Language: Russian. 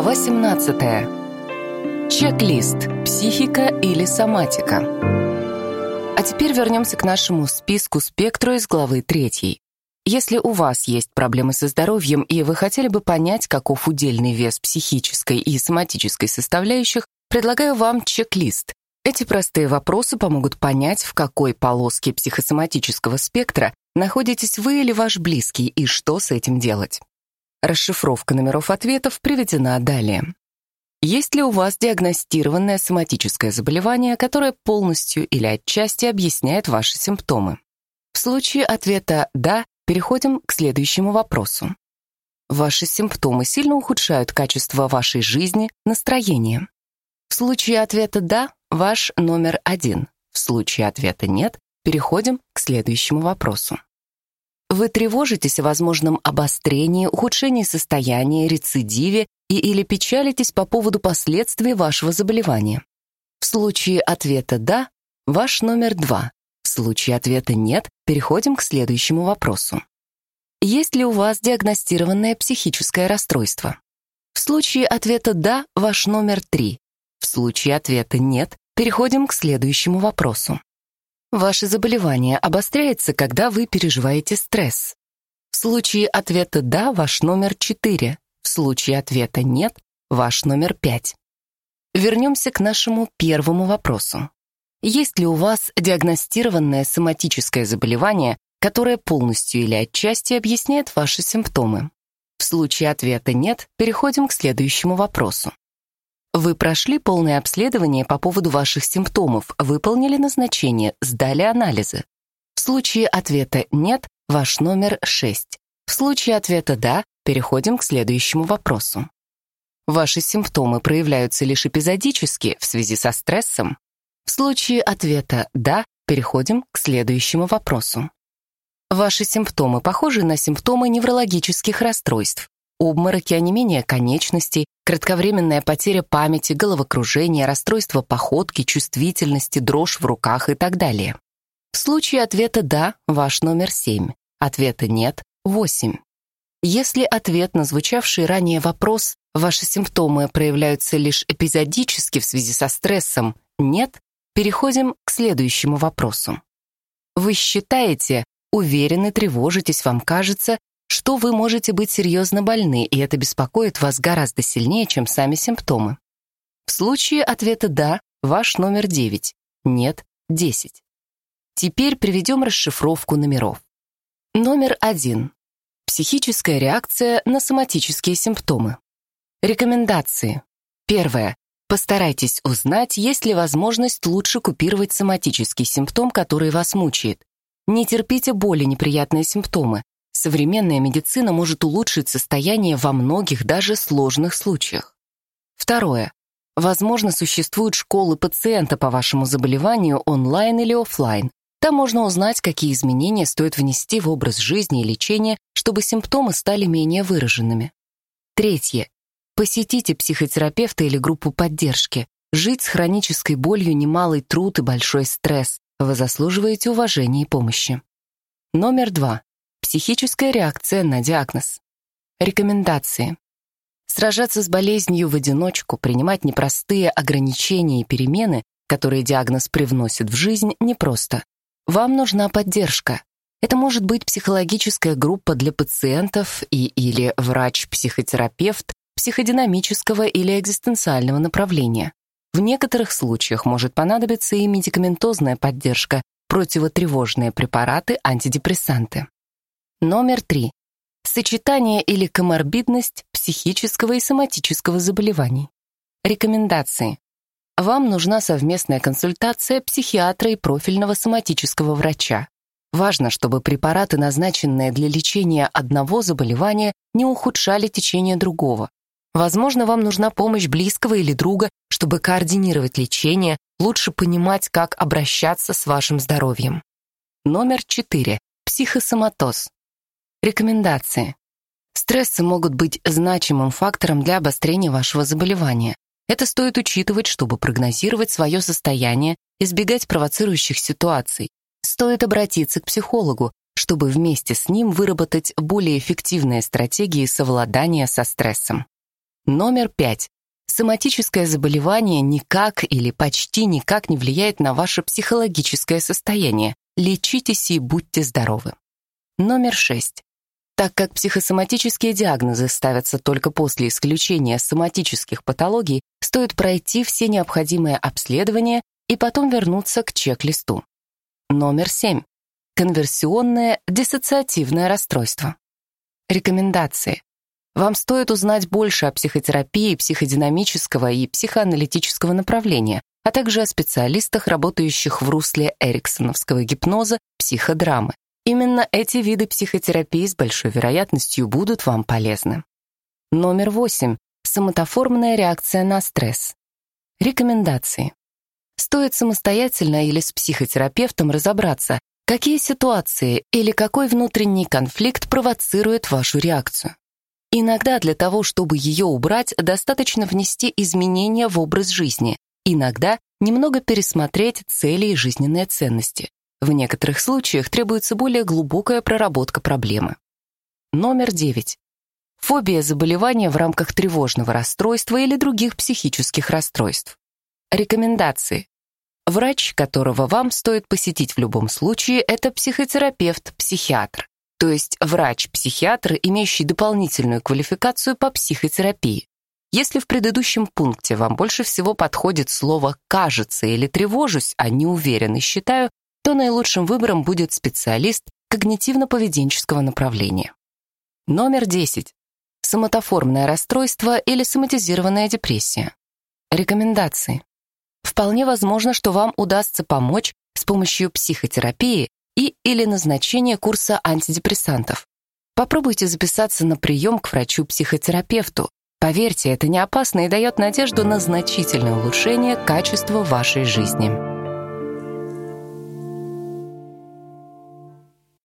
Глава 17. Чек-лист. Психика или соматика. А теперь вернемся к нашему списку спектру из главы 3. Если у вас есть проблемы со здоровьем и вы хотели бы понять, каков удельный вес психической и соматической составляющих, предлагаю вам чек-лист. Эти простые вопросы помогут понять, в какой полоске психосоматического спектра находитесь вы или ваш близкий и что с этим делать. Расшифровка номеров ответов приведена далее. Есть ли у вас диагностированное соматическое заболевание, которое полностью или отчасти объясняет ваши симптомы? В случае ответа «да» переходим к следующему вопросу. Ваши симптомы сильно ухудшают качество вашей жизни, настроение. В случае ответа «да» ваш номер один. В случае ответа «нет» переходим к следующему вопросу. Вы тревожитесь о возможном обострении, ухудшении состояния, рецидиве и или печалитесь по поводу последствий вашего заболевания. В случае ответа «да» ваш номер два. В случае ответа «нет» переходим к следующему вопросу. Есть ли у вас диагностированное психическое расстройство? В случае ответа «да» ваш номер три. В случае ответа «нет» переходим к следующему вопросу. Ваше заболевание обостряется, когда вы переживаете стресс. В случае ответа «да» ваш номер 4, в случае ответа «нет» ваш номер 5. Вернемся к нашему первому вопросу. Есть ли у вас диагностированное соматическое заболевание, которое полностью или отчасти объясняет ваши симптомы? В случае ответа «нет» переходим к следующему вопросу. Вы прошли полное обследование по поводу ваших симптомов, выполнили назначение, сдали анализы. В случае ответа «нет» ваш номер 6. В случае ответа «да» переходим к следующему вопросу. Ваши симптомы проявляются лишь эпизодически в связи со стрессом? В случае ответа «да» переходим к следующему вопросу. Ваши симптомы похожи на симптомы неврологических расстройств обмороки, онемение конечностей, кратковременная потеря памяти, головокружение, расстройство походки, чувствительности, дрожь в руках и так далее. В случае ответа «да» ваш номер 7, ответа «нет» — 8. Если ответ на звучавший ранее вопрос «ваши симптомы проявляются лишь эпизодически в связи со стрессом» «нет», переходим к следующему вопросу. Вы считаете, уверены, тревожитесь, вам кажется, что вы можете быть серьезно больны, и это беспокоит вас гораздо сильнее, чем сами симптомы. В случае ответа «да» ваш номер 9, нет — 10. Теперь приведем расшифровку номеров. Номер 1. Психическая реакция на соматические симптомы. Рекомендации. Первое. Постарайтесь узнать, есть ли возможность лучше купировать соматический симптом, который вас мучает. Не терпите боли неприятные симптомы. Современная медицина может улучшить состояние во многих, даже сложных случаях. Второе. Возможно, существуют школы пациента по вашему заболеванию онлайн или офлайн. Там можно узнать, какие изменения стоит внести в образ жизни и лечения, чтобы симптомы стали менее выраженными. Третье. Посетите психотерапевта или группу поддержки. Жить с хронической болью немалый труд и большой стресс. Вы заслуживаете уважения и помощи. Номер два. Психическая реакция на диагноз. Рекомендации. Сражаться с болезнью в одиночку, принимать непростые ограничения и перемены, которые диагноз привносит в жизнь, непросто. Вам нужна поддержка. Это может быть психологическая группа для пациентов и или врач-психотерапевт психодинамического или экзистенциального направления. В некоторых случаях может понадобиться и медикаментозная поддержка, противотревожные препараты, антидепрессанты. Номер три. Сочетание или коморбидность психического и соматического заболеваний. Рекомендации. Вам нужна совместная консультация психиатра и профильного соматического врача. Важно, чтобы препараты, назначенные для лечения одного заболевания, не ухудшали течение другого. Возможно, вам нужна помощь близкого или друга, чтобы координировать лечение, лучше понимать, как обращаться с вашим здоровьем. Номер 4. Психосоматоз. Рекомендации. Стрессы могут быть значимым фактором для обострения вашего заболевания. Это стоит учитывать, чтобы прогнозировать свое состояние, избегать провоцирующих ситуаций. Стоит обратиться к психологу, чтобы вместе с ним выработать более эффективные стратегии совладания со стрессом. Номер пять. Соматическое заболевание никак или почти никак не влияет на ваше психологическое состояние. Лечитесь и будьте здоровы. Номер шесть. Так как психосоматические диагнозы ставятся только после исключения соматических патологий, стоит пройти все необходимые обследования и потом вернуться к чек-листу. Номер семь. Конверсионное диссоциативное расстройство. Рекомендации. Вам стоит узнать больше о психотерапии психодинамического и психоаналитического направления, а также о специалистах, работающих в русле эриксоновского гипноза, психодрамы. Именно эти виды психотерапии с большой вероятностью будут вам полезны. Номер восемь. Соматоформная реакция на стресс. Рекомендации. Стоит самостоятельно или с психотерапевтом разобраться, какие ситуации или какой внутренний конфликт провоцирует вашу реакцию. Иногда для того, чтобы ее убрать, достаточно внести изменения в образ жизни, иногда немного пересмотреть цели и жизненные ценности. В некоторых случаях требуется более глубокая проработка проблемы. Номер 9. Фобия заболевания в рамках тревожного расстройства или других психических расстройств. Рекомендации. Врач, которого вам стоит посетить в любом случае, это психотерапевт-психиатр то есть врач-психиатр, имеющий дополнительную квалификацию по психотерапии. Если в предыдущем пункте вам больше всего подходит слово «кажется» или «тревожусь», а не уверен и считаю, то наилучшим выбором будет специалист когнитивно-поведенческого направления. Номер 10. Соматоформное расстройство или соматизированная депрессия. Рекомендации. Вполне возможно, что вам удастся помочь с помощью психотерапии и или назначение курса антидепрессантов. Попробуйте записаться на прием к врачу-психотерапевту. Поверьте, это не опасно и дает надежду на значительное улучшение качества вашей жизни.